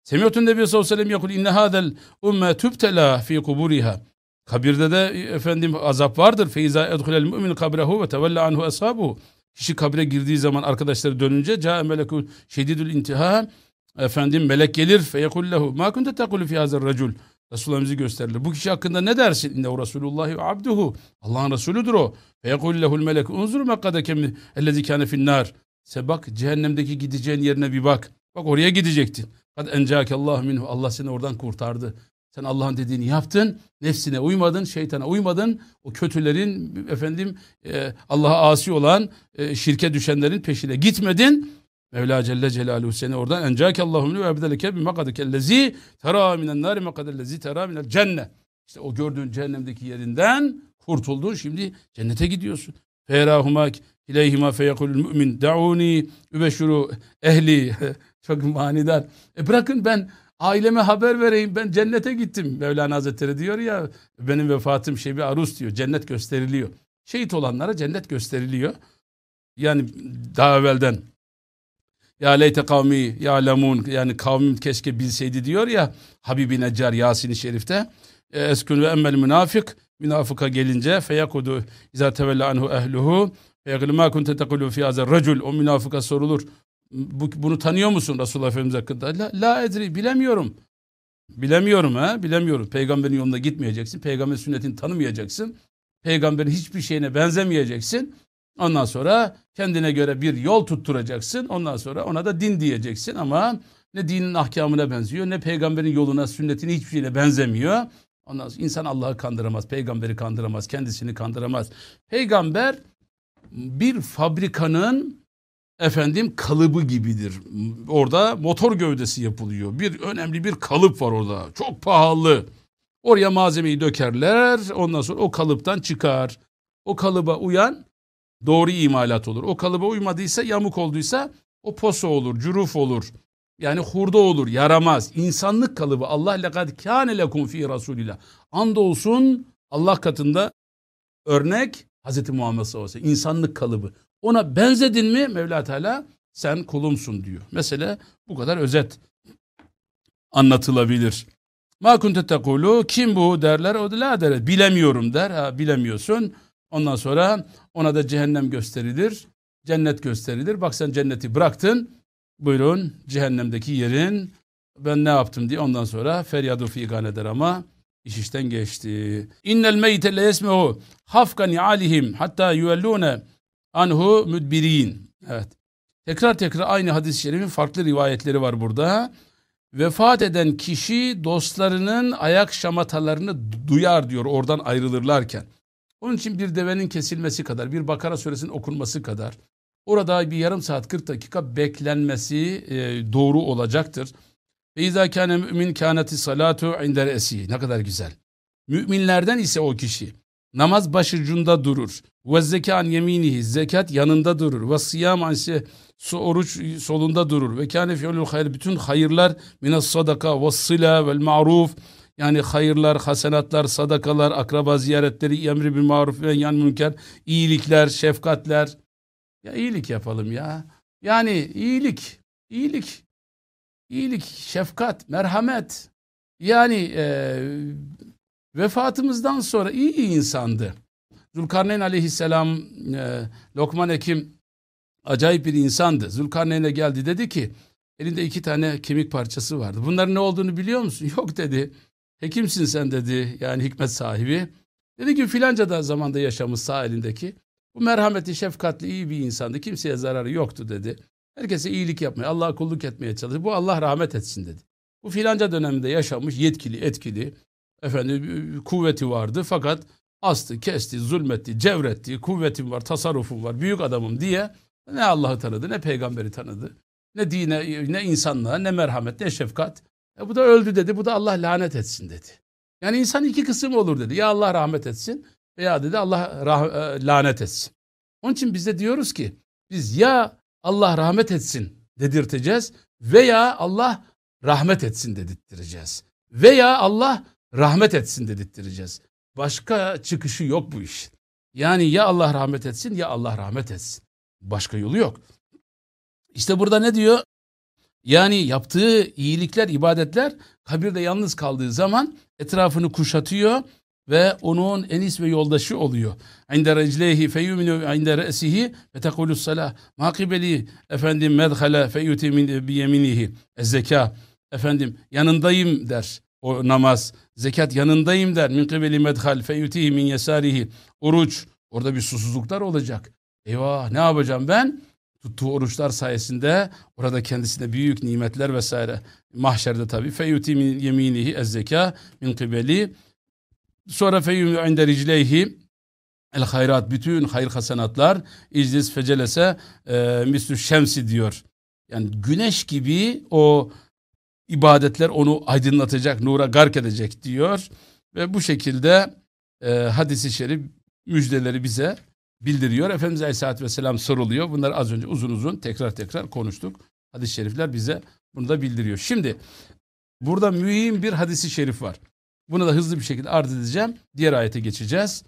Semiyotun Nebi sallallahu aleyhi ve sellem yakul inne hadel umme tübtela fi kuburiha. Kabirde de efendim azap vardır. Feiza edhulel mümin kabrehu ve tevella anhu ashabu. Kişi kabre girdiği zaman arkadaşları dönünce ca melekul şedidül intiha efendim melek gelir fe yekul lehu ma kunte tekulu fi hazar racul. Resulullah bizi gösterilir. Bu kişi hakkında ne dersin? İnne Resulullah ve abduhu. Allah'ın Resulüdür o. Fe yekul melek unzur mekkadeke ellezi kâne finnâr. Sen bak cehennemdeki gideceğin yerine bir bak. Bak oraya gidecektin. Kad encâke Allah minhu. Allah seni oradan kurtardı. Sen Allah'ın dediğini yaptın. Nefsine uymadın, şeytana uymadın. O kötülerin efendim e, Allah'a asi olan e, şirke düşenlerin peşine gitmedin. Mevla Celle Celaluhu seni oradan encâke Allahu minhu ve ebdeleke bi makadekellezi terâ minen nâri makadellezi terâ minel cennet. İşte o gördüğün cehennemdeki yerinden kurtuldun. Şimdi cennete gidiyorsun. Ferahumak İleyhima feyekulül mümin da'uni übeşuru ehli. Çok manidar. E bırakın ben aileme haber vereyim ben cennete gittim. Mevlana Hazretleri diyor ya benim vefatım şey bir aruz diyor. Cennet gösteriliyor. Şehit olanlara cennet gösteriliyor. Yani daha evvelden ya leyte kavmi ya lemun yani kavmim keşke bilseydi diyor ya Habibi Necar Yasin-i Şerif'te. E, eskün ve emmel münafık münafıka gelince feyakudu izâ tevella anhu ehluhu Feyakulu ma kunte tekulu fi hazer racul. O münafıka sorulur. Bu, bunu tanıyor musun Resulullah Efendimiz hakkında? La, la edri bilemiyorum. Bilemiyorum ha, bilemiyorum. Peygamberin yolunda gitmeyeceksin. Peygamber sünnetini tanımayacaksın. Peygamberin hiçbir şeyine benzemeyeceksin. Ondan sonra kendine göre bir yol tutturacaksın. Ondan sonra ona da din diyeceksin ama ne dinin ahkamına benziyor ne peygamberin yoluna, sünnetine hiçbir şeyine benzemiyor. Ondan sonra insan Allah'ı kandıramaz, peygamberi kandıramaz, kendisini kandıramaz. Peygamber bir fabrikanın efendim kalıbı gibidir. Orada motor gövdesi yapılıyor. Bir önemli bir kalıp var orada. Çok pahalı. Oraya malzemeyi dökerler. Ondan sonra o kalıptan çıkar. O kalıba uyan doğru imalat olur. O kalıba uymadıysa, yamuk olduysa o poso olur, cüruf olur. Yani hurda olur, yaramaz. İnsanlık kalıbı Allah lekad kâne lekum fî rasulillah. Andolsun Allah katında örnek Hz. Muhammed sallallahu aleyhi ve sellem. İnsanlık kalıbı. Ona benzedin mi Mevla Teala sen kulumsun diyor. Mesele bu kadar özet anlatılabilir. Ma kunte tekulu kim bu derler o la der. Bilemiyorum der. Ha, bilemiyorsun. Ondan sonra ona da cehennem gösterilir. Cennet gösterilir. Bak sen cenneti bıraktın. Buyurun cehennemdeki yerin ben ne yaptım diye ondan sonra feryadu figan eder ama iş işten geçti. İnnel meyte le yesmehu hafkan alihim hatta yuvellune anhu müdbirin. Evet. Tekrar tekrar aynı hadis-i şerifin farklı rivayetleri var burada. Vefat eden kişi dostlarının ayak şamatalarını duyar diyor oradan ayrılırlarken. Onun için bir devenin kesilmesi kadar, bir Bakara suresinin okunması kadar orada bir yarım saat 40 dakika beklenmesi e, doğru olacaktır. Ve izâ kâne mümin kâneti salatu indel esi. Ne kadar güzel. Müminlerden ise o kişi namaz başucunda durur. Ve zekan yeminihi zekat yanında durur. Ve siyam anse oruç solunda durur. Ve kâne fi'lul hayır bütün hayırlar minas sadaka ve sıla vel ma'ruf yani hayırlar, hasenatlar, sadakalar, akraba ziyaretleri, emri bir maruf ve yan münker, iyilikler, şefkatler. Ya iyilik yapalım ya. Yani iyilik, iyilik, iyilik, şefkat, merhamet. Yani e, vefatımızdan sonra iyi insandı. Zülkarneyn aleyhisselam, e, Lokman Hekim acayip bir insandı. Zülkarneyn'e geldi dedi ki, elinde iki tane kemik parçası vardı. Bunların ne olduğunu biliyor musun? Yok dedi. Hekimsin sen dedi yani hikmet sahibi. Dedi ki filanca da zamanda yaşamış sağ elindeki. Bu merhametli, şefkatli, iyi bir insandı. Kimseye zararı yoktu dedi. Herkese iyilik yapmaya, Allah'a kulluk etmeye çalıştı. Bu Allah rahmet etsin dedi. Bu filanca döneminde yaşamış, yetkili, etkili, efendim kuvveti vardı fakat astı, kesti, zulmetti, cevretti, kuvvetim var, tasarrufum var, büyük adamım diye ne Allah'ı tanıdı, ne peygamberi tanıdı, ne dine, ne insanlığa, ne merhamet, ne şefkat. E bu da öldü dedi. Bu da Allah lanet etsin dedi. Yani insan iki kısım olur dedi. Ya Allah rahmet etsin veya dedi Allah rah- e, lanet etsin. Onun için biz de diyoruz ki biz ya Allah rahmet etsin dedirteceğiz veya Allah rahmet etsin dedirttireceğiz. Veya Allah rahmet etsin dedirttireceğiz. Başka çıkışı yok bu iş. Yani ya Allah rahmet etsin ya Allah rahmet etsin. Başka yolu yok. İşte burada ne diyor? Yani yaptığı iyilikler, ibadetler kabirde yalnız kaldığı zaman etrafını kuşatıyor ve onun enis ve yoldaşı oluyor. İnde reclehi feyuminu inde re'sihi ve tekulus salah. Makibeli efendim medhale feyuti min biyeminihi. Zeka efendim yanındayım der o namaz. Zekat yanındayım der. Min kibeli medhal feyutihi min yesarihi. Oruç orada bir susuzluklar olacak. Eyvah ne yapacağım ben? tuttuğu oruçlar sayesinde orada kendisine büyük nimetler vesaire mahşerde tabi feyuti min yeminihi ez zeka min kibeli sonra feyyum inde ricleyhi el hayrat bütün hayır hasenatlar iclis fecelese e, mislü şemsi diyor. Yani güneş gibi o ibadetler onu aydınlatacak, nura gark edecek diyor. Ve bu şekilde e, hadisi şerif müjdeleri bize bildiriyor. Efendimiz Aleyhisselatü Vesselam soruluyor. Bunları az önce uzun uzun tekrar tekrar konuştuk. Hadis-i şerifler bize bunu da bildiriyor. Şimdi burada mühim bir hadisi şerif var. Bunu da hızlı bir şekilde arz edeceğim. Diğer ayete geçeceğiz.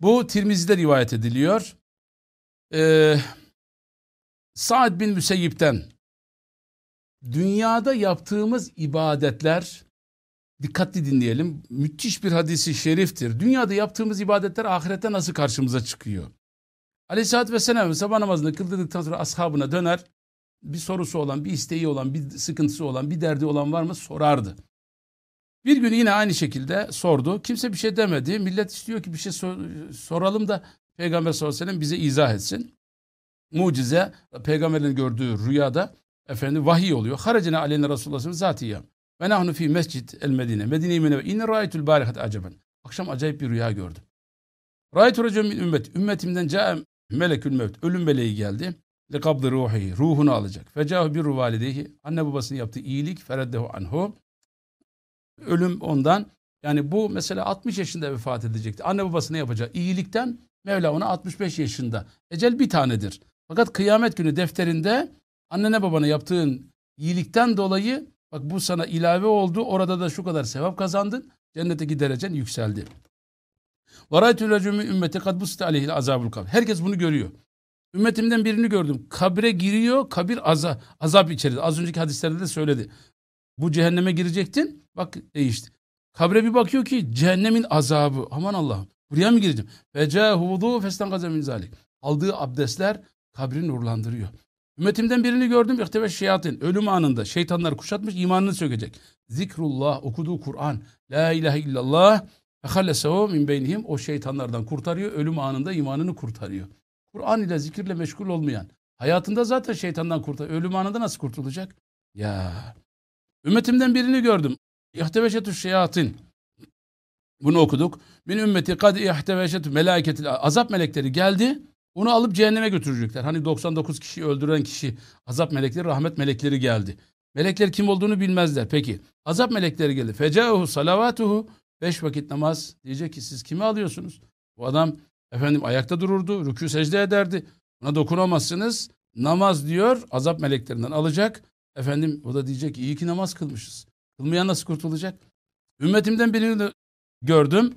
Bu Tirmizi'de rivayet ediliyor. Ee, Sa'd bin Müseyyip'ten dünyada yaptığımız ibadetler dikkatli dinleyelim. Müthiş bir hadisi şeriftir. Dünyada yaptığımız ibadetler ahirette nasıl karşımıza çıkıyor? Aleyhisselatü Vesselam sabah namazını kıldırdıktan sonra ashabına döner. bir sorusu olan, bir isteği olan, bir sıkıntısı olan, bir derdi olan var mı sorardı. Bir gün yine aynı şekilde sordu. Kimse bir şey demedi. Millet istiyor ki bir şey sor- soralım da Peygamber sallallahu aleyhi ve sellem bize izah etsin. Mucize peygamberin gördüğü rüyada efendim vahiy oluyor. Haracına aleyhine Resulullah sallallahu aleyhi ve nahnu fi mescid el Medine. Medine-i Münevve. İnne râitul bârihat aceben. Akşam acayip bir rüya gördüm. Râitu recem min ümmet. Ümmetimden câe melekül mevt. Ölüm meleği geldi. Le kabdı ruhi. Ruhunu alacak. Fecahu bir validehi. Anne babasının yaptığı iyilik. Fereddehu anhu. Ölüm ondan. Yani bu mesela 60 yaşında vefat edecekti. Anne babası ne yapacak? İyilikten Mevla ona 65 yaşında. Ecel bir tanedir. Fakat kıyamet günü defterinde annene babana yaptığın iyilikten dolayı bak bu sana ilave oldu. Orada da şu kadar sevap kazandın. Cennetteki derecen yükseldi. Varaytül recümü ümmeti kad buste aleyhil azabul kabr. Herkes bunu görüyor. Ümmetimden birini gördüm. Kabre giriyor. Kabir aza, azap içerir. Az önceki hadislerde de söyledi. Bu cehenneme girecektin. Bak değişti. Kabre bir bakıyor ki cehennemin azabı. Aman Allah'ım. Buraya mı gireceğim? Fecahu vudu festen min zalik. Aldığı abdestler kabri nurlandırıyor. Ümmetimden birini gördüm. İhteve şeyatin. Ölüm anında şeytanlar kuşatmış imanını sökecek. Zikrullah okuduğu Kur'an. La ilahe illallah. Fehallesehu min beynihim. O şeytanlardan kurtarıyor. Ölüm anında imanını kurtarıyor. Kur'an ile zikirle meşgul olmayan. Hayatında zaten şeytandan kurtar. Ölüm anında nasıl kurtulacak? Ya. Ümmetimden birini gördüm. İhteveşetü şeyatin. Bunu okuduk. Min ümmeti kad ihteveşetü melaiketil azap melekleri geldi. Onu alıp cehenneme götürecekler. Hani 99 kişi öldüren kişi azap melekleri, rahmet melekleri geldi. Melekler kim olduğunu bilmezler. Peki azap melekleri geldi. Fecahu salavatuhu beş vakit namaz diyecek ki siz kimi alıyorsunuz? Bu adam efendim ayakta dururdu, rükû secde ederdi. Buna dokunamazsınız. Namaz diyor azap meleklerinden alacak. Efendim o da diyecek ki iyi ki namaz kılmışız. Kılmayan nasıl kurtulacak? Ümmetimden birini gördüm.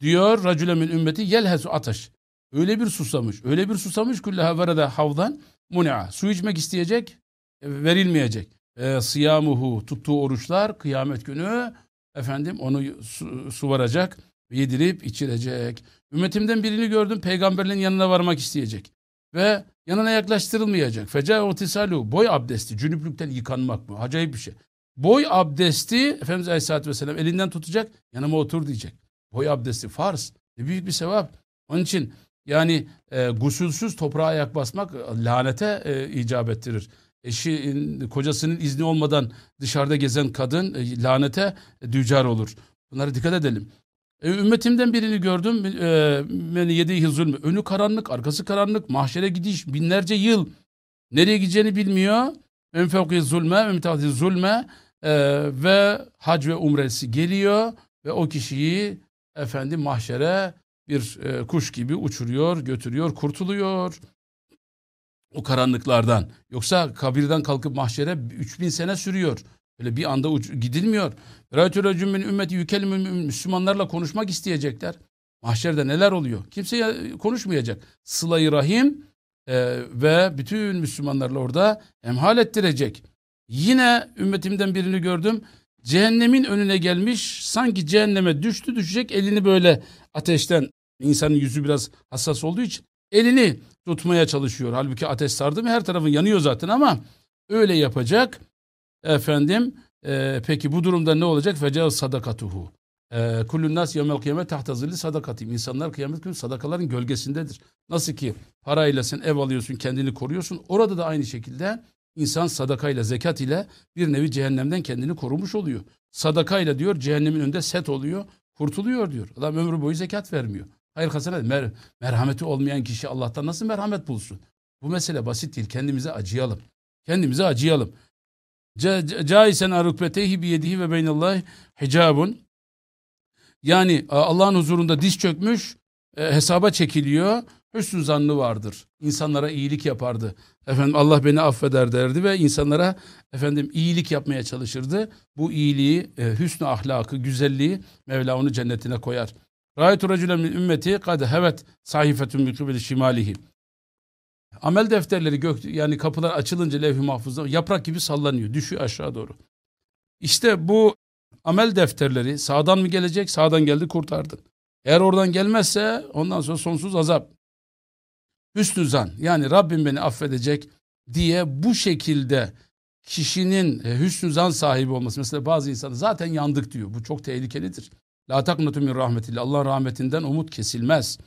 Diyor racülemin ümmeti yelhesu ataş. Öyle bir susamış, öyle bir susamış kullaha verede havdan muni'a. Su içmek isteyecek, e, verilmeyecek. E, siyamuhu tuttuğu oruçlar kıyamet günü efendim onu su, su varacak, yedirip içirecek. Ümmetimden birini gördüm peygamberlerin yanına varmak isteyecek. Ve yanına yaklaştırılmayacak. Feca otisalu boy abdesti, cünüplükten yıkanmak mı? Acayip bir şey. Boy abdesti Efendimiz Aleyhisselatü Vesselam elinden tutacak, yanıma otur diyecek. Boy abdesti farz. Ne büyük bir sevap. Onun için yani e, gusülsüz toprağa ayak basmak e, lanete e, icap ettirir. Eşi, kocasının izni olmadan dışarıda gezen kadın e, lanete e, dücar olur. Bunlara dikkat edelim. E, ümmetimden birini gördüm. E, yediği zulmü. Önü karanlık, arkası karanlık. Mahşere gidiş binlerce yıl. Nereye gideceğini bilmiyor. Enfevki zulme, emtahdi zulme e, ve hac ve umresi geliyor ve o kişiyi efendim mahşere bir e, kuş gibi uçuruyor, götürüyor, kurtuluyor o karanlıklardan. Yoksa kabirden kalkıp mahşere 3000 sene sürüyor. Öyle bir anda uç, gidilmiyor. Râtü racümün ümmeti yükelimün Müslümanlarla konuşmak isteyecekler. Mahşerde neler oluyor? Kimse konuşmayacak. Sıla-i Rahim e, ve bütün Müslümanlarla orada emhal ettirecek. Yine ümmetimden birini gördüm. Cehennemin önüne gelmiş sanki cehenneme düştü düşecek elini böyle ateşten İnsanın yüzü biraz hassas olduğu için elini tutmaya çalışıyor. Halbuki ateş sardı mı her tarafın yanıyor zaten ama öyle yapacak. Efendim e, peki bu durumda ne olacak? Fecal sadakatuhu. E, Kullun nas yevmel kıyamet tahta zilli sadakatim. İnsanlar kıyamet günü sadakaların gölgesindedir. Nasıl ki parayla sen ev alıyorsun, kendini koruyorsun. Orada da aynı şekilde insan sadakayla, zekat ile bir nevi cehennemden kendini korumuş oluyor. Sadakayla diyor cehennemin önünde set oluyor, kurtuluyor diyor. Adam ömrü boyu zekat vermiyor. Hayır hasenet mer merhameti olmayan kişi Allah'tan nasıl merhamet bulsun? Bu mesele basit değil. Kendimize acıyalım. Kendimize acıyalım. Caisen arukbetehi biyedihi ve beynallah hicabun. Yani Allah'ın huzurunda diz çökmüş, e, hesaba çekiliyor. Hüsnü zannı vardır. İnsanlara iyilik yapardı. Efendim Allah beni affeder derdi ve insanlara efendim iyilik yapmaya çalışırdı. Bu iyiliği, e, hüsnü ahlakı, güzelliği Mevla onu cennetine koyar. Min ümmeti kad hevet sahifetun min şimalihi. Amel defterleri gök yani kapılar açılınca levh-i mahfuzda yaprak gibi sallanıyor. Düşüyor aşağı doğru. İşte bu amel defterleri sağdan mı gelecek? Sağdan geldi kurtardın. Eğer oradan gelmezse ondan sonra sonsuz azap. Hüsnü zan yani Rabbim beni affedecek. diye bu şekilde kişinin e, hüsnü zan sahibi olması. Mesela bazı insanlar zaten yandık diyor. Bu çok tehlikelidir. La taknatu min rahmetillah. Allah rahmetinden umut kesilmez.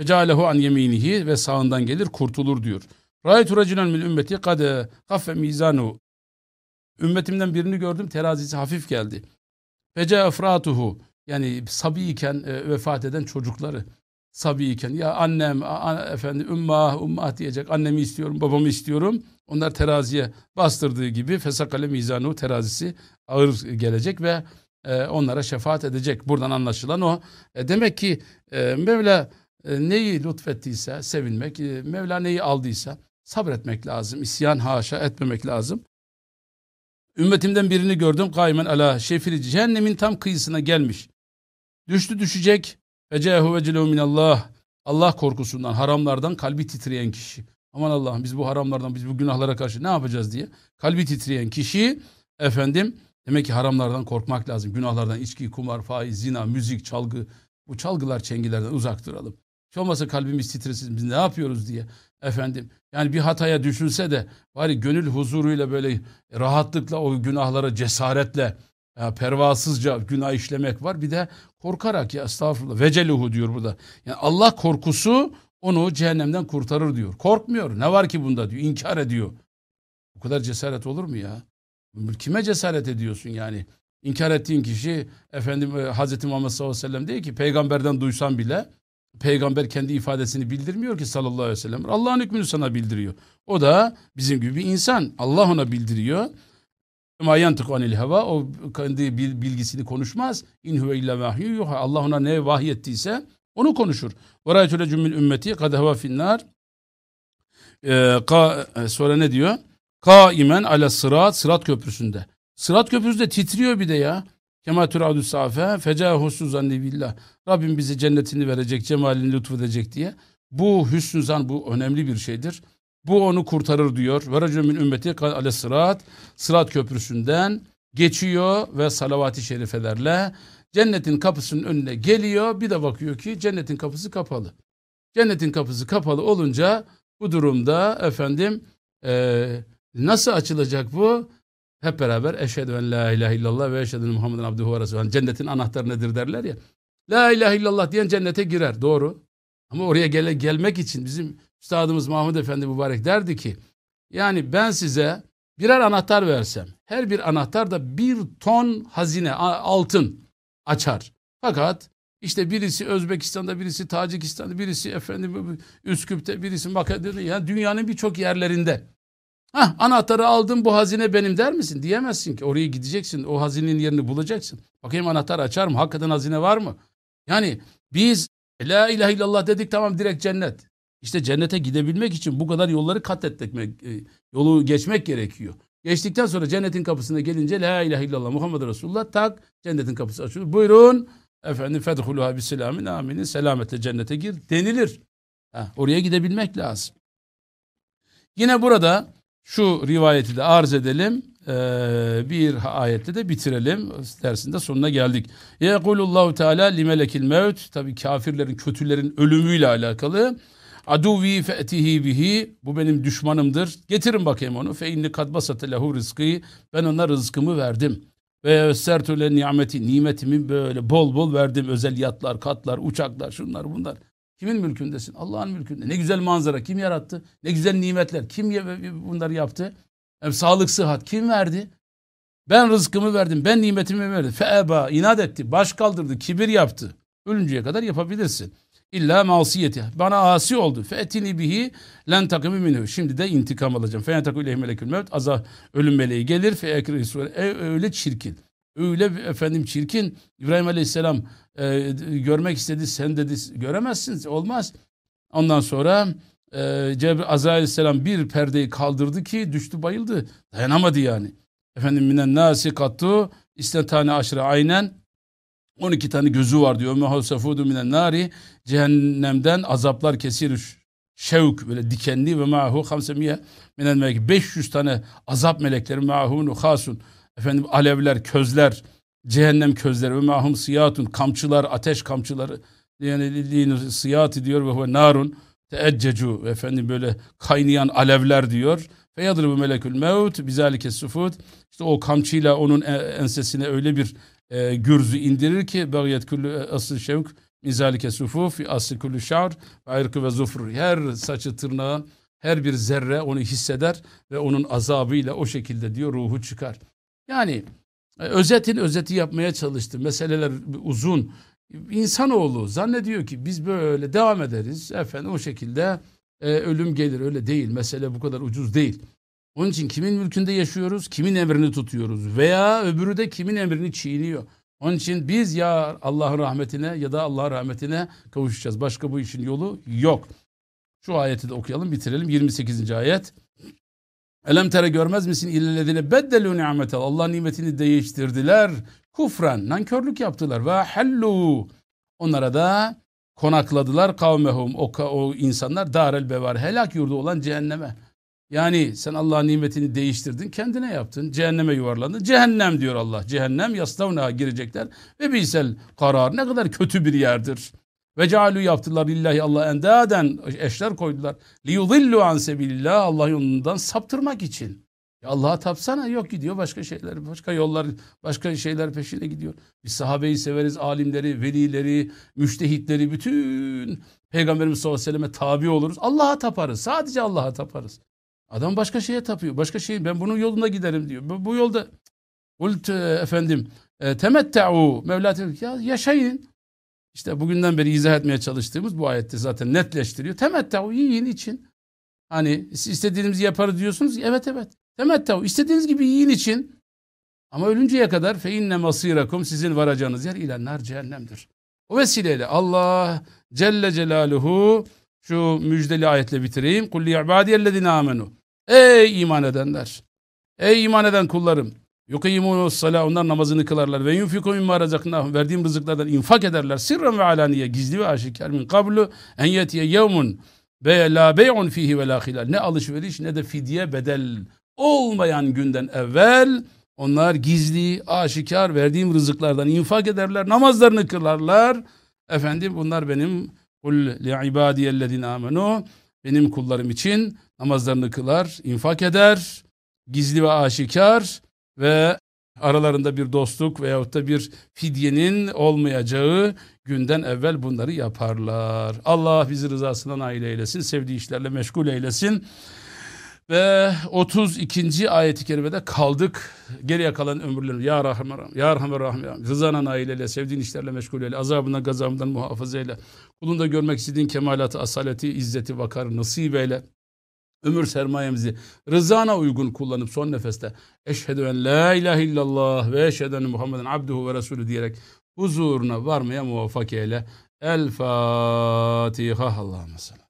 Fecalehu an yeminihi ve sağından gelir kurtulur diyor. Ra'aytu raculen min ümmeti kad haffe mizanu. Ümmetimden birini gördüm terazisi hafif geldi. Fece efratuhu yani sabiyken e, vefat eden çocukları sabiyken ya annem efendi ümmah ümmah diyecek. Annemi istiyorum babamı istiyorum. Onlar teraziye bastırdığı gibi fesakale mizanu terazisi ağır gelecek ve e, onlara şefaat edecek. Buradan anlaşılan o. E, demek ki e, Mevla e, neyi lütfettiyse sevinmek e, Mevla neyi aldıysa sabretmek lazım isyan haşa etmemek lazım. Ümmetimden birini gördüm kaymen ala şefiri cehennemin tam kıyısına gelmiş. Düştü düşecek. Fecehu vecilehu minallah. Allah korkusundan, haramlardan kalbi titreyen kişi. Aman Allah'ım biz bu haramlardan, biz bu günahlara karşı ne yapacağız diye. Kalbi titreyen kişi efendim demek ki haramlardan korkmak lazım. Günahlardan içki, kumar, faiz, zina, müzik, çalgı. Bu çalgılar, çengilerden uzak duralım. Hiç olmazsa kalbimiz titresin biz ne yapıyoruz diye. Efendim yani bir hataya düşünse de bari gönül huzuruyla böyle rahatlıkla o günahlara cesaretle ya pervasızca günah işlemek var. Bir de korkarak ya estağfurullah. Veceluhu diyor burada. Yani Allah korkusu onu cehennemden kurtarır diyor. Korkmuyor. Ne var ki bunda diyor. İnkar ediyor. Bu kadar cesaret olur mu ya? Kime cesaret ediyorsun yani? İnkar ettiğin kişi efendim e, Hazreti Muhammed sallallahu aleyhi ve sellem değil ki peygamberden duysan bile peygamber kendi ifadesini bildirmiyor ki sallallahu aleyhi ve sellem. Allah'ın hükmünü sana bildiriyor. O da bizim gibi bir insan. Allah ona bildiriyor. Ma yantık anil heva o kendi bilgisini konuşmaz. İn huve illa vahyu Allah ona ne vahyettiyse onu konuşur. Ve rayetüle cümmül ümmeti kad heva finnar. Ee, e, sonra ne diyor? Kaimen ala sırat, sırat köprüsünde. Sırat köprüsünde titriyor bir de ya. Kema turadü safe feca husnu zanni billah. Rabbim bize cennetini verecek, cemalini lütfedecek diye. Bu hüsnü zan bu önemli bir şeydir. Bu onu kurtarır diyor. Ve racümün ümmeti ale sırat. Sırat köprüsünden geçiyor ve salavati şerifelerle cennetin kapısının önüne geliyor. Bir de bakıyor ki cennetin kapısı kapalı. Cennetin kapısı kapalı olunca bu durumda efendim e, nasıl açılacak bu? Hep beraber eşhedü en la ilahe illallah ve eşhedü Muhammeden abduhu ve resulü. Cennetin anahtarı nedir derler ya. La ilahe illallah diyen cennete girer. Doğru. Ama oraya gele, gelmek için bizim Üstadımız Mahmud Efendi mübarek derdi ki yani ben size birer anahtar versem her bir anahtar da bir ton hazine altın açar. Fakat işte birisi Özbekistan'da, birisi Tacikistan'da, birisi efendim Üsküp'te, birisi Makedonya'da yani dünyanın birçok yerlerinde. Hah anahtarı aldım bu hazine benim der misin? Diyemezsin ki oraya gideceksin o hazinenin yerini bulacaksın. Bakayım anahtar açar mı? Hakikaten hazine var mı? Yani biz La ilahe illallah dedik tamam direkt cennet. İşte cennete gidebilmek için bu kadar yolları kat etmek, e, yolu geçmek gerekiyor. Geçtikten sonra cennetin kapısına gelince La ilahe illallah Muhammed Resulullah tak cennetin kapısı açılır. Buyurun efendim fedhuluha biselamin aminin selametle cennete gir denilir. Ha, oraya gidebilmek lazım. Yine burada şu rivayeti de arz edelim. Ee, bir ayette de bitirelim. Dersinde sonuna geldik. Yekulullahu Teala limelekil mevt. Tabi kafirlerin, kötülerin ölümüyle alakalı. Aduvi fe'tihi bihi. Bu benim düşmanımdır. Getirin bakayım onu. Fe inni kad basate lehu rızkı. Ben ona rızkımı verdim. Ve sertüle nimeti. Nimetimi böyle bol bol verdim. Özel yatlar, katlar, uçaklar, şunlar bunlar. Kimin mülkündesin? Allah'ın mülkünde. Ne güzel manzara. Kim yarattı? Ne güzel nimetler. Kim bunları yaptı? Hem sağlık, sıhhat. Kim verdi? Ben rızkımı verdim. Ben nimetimi verdim. Feeba. inat etti. Baş kaldırdı. Kibir yaptı. Ölünceye kadar yapabilirsin. İlla masiyeti. Bana asi oldu. Fetini bihi len takımı minhu. Şimdi de intikam alacağım. Fe ileyhi melekül mevt. Azah ölüm meleği gelir. Fe ekri e, öyle çirkin. Öyle efendim çirkin. İbrahim Aleyhisselam e, görmek istedi. Sen dedi göremezsin. Olmaz. Ondan sonra e, Cebrail Aleyhisselam bir perdeyi kaldırdı ki düştü bayıldı. Dayanamadı yani. Efendim minen nasi kattu tane aşırı aynen 12 tane gözü var diyor. Mehasefudu minen nari. Cehennemden azaplar kesir. Şevk böyle dikenli ve mahu hamsemiye minen melek. 500 tane azap melekleri. Mahunu hasun. Efendim alevler közler. Cehennem közleri. Ve mahum siyatun. Kamçılar ateş kamçıları. Yani siyati diyor ve narun. Teeccecu. Efendim böyle kaynayan alevler diyor. Feyadribu melekül mevt. Bizalike sufut. İşte o kamçıyla onun ensesine öyle bir e, gürzü indirir ki bagiyet kullu asıl şevk mizalike sufuf asıl kullu şa'r ve ayrıkı ve zufur. Her saçı tırnağı her bir zerre onu hisseder ve onun azabıyla o şekilde diyor ruhu çıkar. Yani e, özetin özeti yapmaya çalıştı. Meseleler uzun. İnsanoğlu zannediyor ki biz böyle devam ederiz. Efendim o şekilde e, ölüm gelir. Öyle değil. Mesele bu kadar ucuz değil. Onun için kimin mülkünde yaşıyoruz, kimin emrini tutuyoruz veya öbürü de kimin emrini çiğniyor. Onun için biz ya Allah'ın rahmetine ya da Allah'ın rahmetine kavuşacağız. Başka bu işin yolu yok. Şu ayeti de okuyalım bitirelim. 28. ayet. Elem tere görmez misin illellezine beddelû ni'mete Allah nimetini değiştirdiler. Kufran nankörlük yaptılar ve hallu onlara da konakladılar kavmehum o, o insanlar darel bevar helak yurdu olan cehenneme. Yani sen Allah'ın nimetini değiştirdin, kendine yaptın, cehenneme yuvarlandın. Cehennem diyor Allah. Cehennem yastavna girecekler ve bilsel karar ne kadar kötü bir yerdir. Ve cealu yaptılar lillahi Allah endaden eşler koydular. Li yudillu an sebilillah Allah yolundan saptırmak için. Allah'a tapsana yok gidiyor başka şeyler, başka yollar, başka şeyler peşine gidiyor. Biz sahabeyi severiz, alimleri, velileri, müştehitleri, bütün Peygamberimiz sallallahu aleyhi ve selleme tabi oluruz. Allah'a taparız, sadece Allah'a taparız. Adam başka şeye tapıyor, başka şey, ben bunun yolunda giderim diyor. Bu, bu yolda, Ult efendim, e, temetta'u, Mevla ya yaşayın. İşte bugünden beri izah etmeye çalıştığımız bu ayette zaten netleştiriyor. Temetta'u yiyin için. Hani istediğimizi yaparız diyorsunuz. Evet evet. Temettav istediğiniz gibi yiyin için ama ölünceye kadar fe inne masirakum sizin varacağınız yer ilenler cehennemdir. O vesileyle Allah Celle Celaluhu şu müjdeli ayetle bitireyim. Kulli ibadiyellezine amenu. Ey iman edenler. Ey iman eden kullarım. Yukimunus sala onlar namazını kılarlar ve yunfiku mimma razaknahum verdiğim rızıklardan infak ederler. Sirren ve alaniye gizli ve aşikar min kablu en yetiye yevmun ve la bey'un fihi ve la hilal. Ne alışveriş ne de fidye bedel olmayan günden evvel onlar gizli, aşikar verdiğim rızıklardan infak ederler, namazlarını kılarlar. Efendim bunlar benim kul li ibadiyellezine amenu benim kullarım için namazlarını kılar, infak eder, gizli ve aşikar ve aralarında bir dostluk veyahut da bir fidyenin olmayacağı günden evvel bunları yaparlar. Allah bizi rızasına nail eylesin, sevdiği işlerle meşgul eylesin. Ve 32. ayeti kerimede kaldık. Geriye kalan ömürlerini Ya Rahman Rahim, Ya Rahman Rahim, ya Rızana nail eyle, sevdiğin işlerle meşgul eyle, azabından gazabından muhafaza eyle. Kulunda görmek istediğin kemalatı, asaleti, izzeti, vakar nasip eyle. Ömür sermayemizi rızana uygun kullanıp son nefeste eşhedü en la ilahe illallah ve eşhedü enne Muhammeden abduhu ve resulü diyerek huzuruna varmaya muvaffak eyle. El Fatiha. Allah'ım sallallahu